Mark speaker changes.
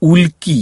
Speaker 1: ulki.